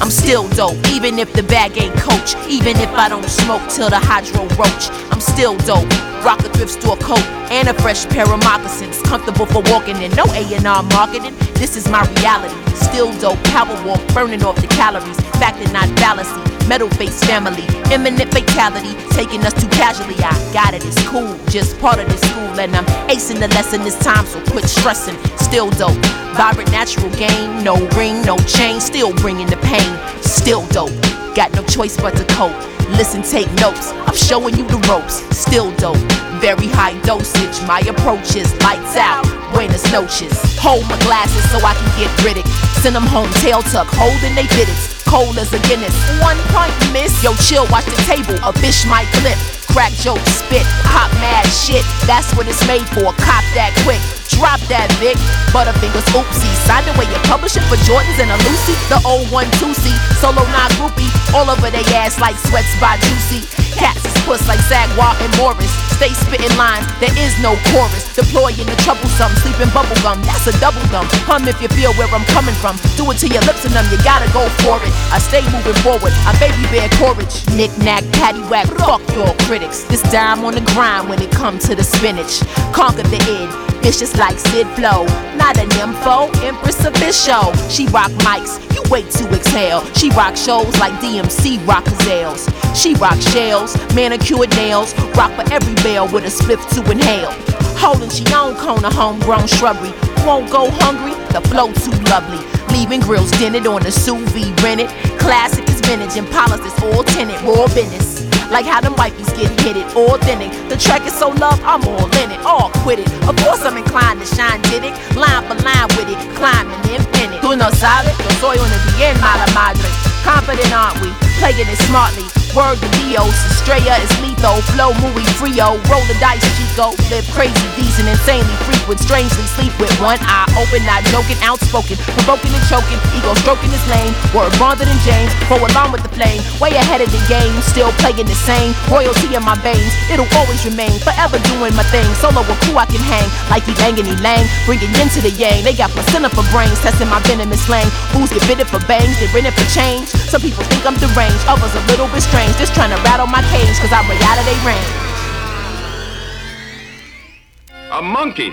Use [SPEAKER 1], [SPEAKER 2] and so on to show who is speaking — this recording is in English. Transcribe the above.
[SPEAKER 1] I'm still dope, even if the bag ain't coach. Even if I don't smoke till the hydro roach. I'm still dope. Rock a thrift store coat and a fresh pair of moccasins. Comfortable for walking in, no A&R marketing. This is my reality. Still dope, power walk, burning off the calories. Fact and not fallacy. Metal face family, imminent fatality, taking us too casually. I got it, it's cool, just part of this school, and I'm acing the lesson this time, so quit stressing. Still dope, vibrant natural game, no ring, no chain, still bringing the pain. Still dope, got no choice but to cope. Listen, take notes. I'm showing you the ropes. Still dope. Very high dosage. My approach is lights out. Buenos noches. Hold my glasses so I can get riddick. Send them home, tail tuck, holding they fitteds. Cold as a Guinness. One point miss. Yo, chill, watch the table. A fish might clip. Crack joke, spit, pop mad shit. That's what it's made for. Cop that quick. Drop that Vic, Butterfingers, oopsie. Signed away your publishing for Jordans and a Lucy. The 012C, solo not groupie. All over they ass like sweats by Juicy. Cats is puss like Sagwa and Morris. Stay spitting lines, there is no chorus. Deploying the troublesome, sleeping bubblegum, that's a double dumb. Hum if you feel where I'm coming from. Do it to your lips and them, you gotta go for it. I stay moving forward, I baby bear courage. Knick knack, patty whack, fuck your critics. This dime on the grind when it comes to the spinach. Conquer the id, vicious like Sid Flow. Not an info, Empress official. She rock mics, you wait to exhale. She rock shows like DMC rock gazelles. She rock shells, manicured nails. Rock for every bell with a spliff to inhale. Holding she own cone of homegrown shrubbery. Won't go hungry, the flow too lovely. Leaving grills dented on the sous vide rented. Classic is vintage and polished is all tinted, raw business. Like how them wifeys get hit it, authentic. Track is so loved, I'm all in it, all quit it. Of course I'm inclined to shine, did it. Line for line with it, climbing infinite. Tú no sabes, yo soy una bien mala madre. Confident, aren't we? Playing it smartly. Word to Dios, Estrella is lethal. Flow muy frio, roll the dice, Chico. Live crazy, decent, insanely frequent. Strangely sleep with one eye open, not joking, outspoken. Provoking and choking, ego stroking his lane. Word bonded than James, go along with the flame. Way ahead of the game, still playing the same. Royalty in my veins, it'll always remain. Forever doing my thing. Solo with who I can hang, like he Lang and he Lang. Bringing yin to the yang. They got placenta for brains, testing my venomous slang. Fools get bitted for bangs, they renting for change. Some people think I'm deranged, others a little bit strange. Just trying to rattle my cage, cause I'm reality range.
[SPEAKER 2] A monkey